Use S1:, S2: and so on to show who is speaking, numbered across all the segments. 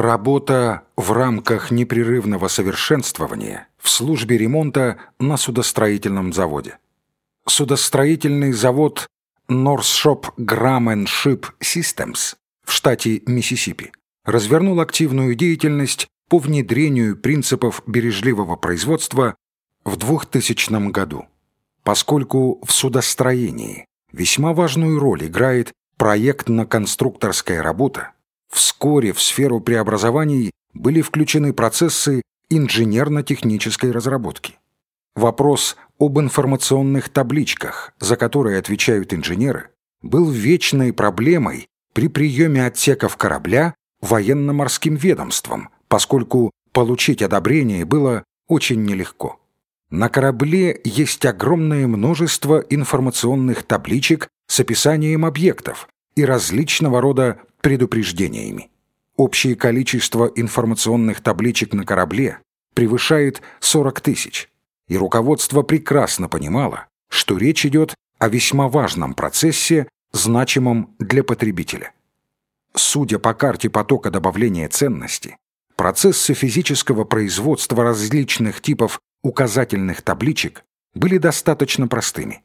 S1: Работа в рамках непрерывного совершенствования в службе ремонта на судостроительном заводе. Судостроительный завод Northshop Graham Ship Systems в штате Миссисипи развернул активную деятельность по внедрению принципов бережливого производства в 2000 году. Поскольку в судостроении весьма важную роль играет проектно-конструкторская работа, Вскоре в сферу преобразований были включены процессы инженерно-технической разработки. Вопрос об информационных табличках, за которые отвечают инженеры, был вечной проблемой при приеме отсеков корабля военно-морским ведомством, поскольку получить одобрение было очень нелегко. На корабле есть огромное множество информационных табличек с описанием объектов и различного рода предупреждениями. Общее количество информационных табличек на корабле превышает 40 тысяч, и руководство прекрасно понимало, что речь идет о весьма важном процессе, значимом для потребителя. Судя по карте потока добавления ценности, процессы физического производства различных типов указательных табличек были достаточно простыми.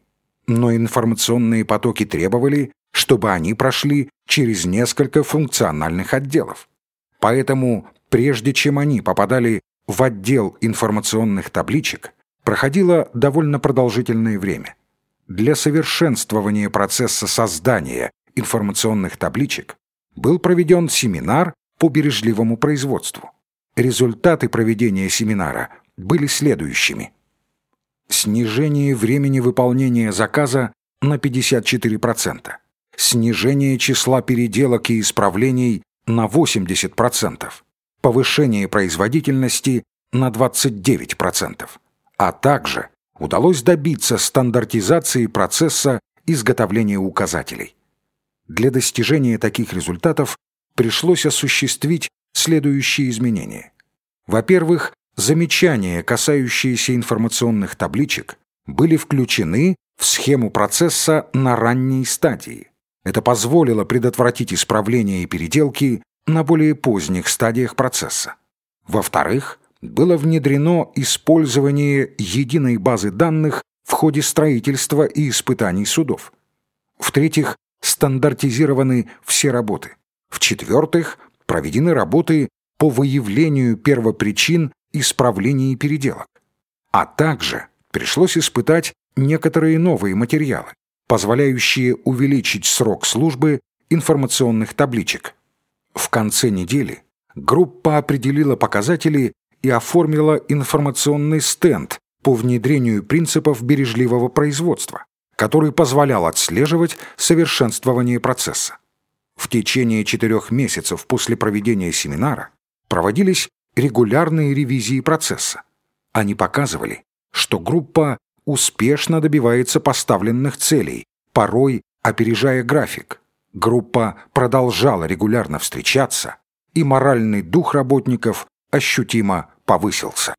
S1: Но информационные потоки требовали, чтобы они прошли через несколько функциональных отделов. Поэтому, прежде чем они попадали в отдел информационных табличек, проходило довольно продолжительное время. Для совершенствования процесса создания информационных табличек был проведен семинар по бережливому производству. Результаты проведения семинара были следующими. Снижение времени выполнения заказа на 54% снижение числа переделок и исправлений на 80%, повышение производительности на 29%, а также удалось добиться стандартизации процесса изготовления указателей. Для достижения таких результатов пришлось осуществить следующие изменения. Во-первых, замечания, касающиеся информационных табличек, были включены в схему процесса на ранней стадии. Это позволило предотвратить исправления и переделки на более поздних стадиях процесса. Во-вторых, было внедрено использование единой базы данных в ходе строительства и испытаний судов. В-третьих, стандартизированы все работы. В-четвертых, проведены работы по выявлению первопричин исправлений и переделок. А также пришлось испытать некоторые новые материалы позволяющие увеличить срок службы информационных табличек. В конце недели группа определила показатели и оформила информационный стенд по внедрению принципов бережливого производства, который позволял отслеживать совершенствование процесса. В течение четырех месяцев после проведения семинара проводились регулярные ревизии процесса. Они показывали, что группа успешно добивается поставленных целей, порой опережая график. Группа продолжала регулярно встречаться, и моральный дух работников ощутимо повысился.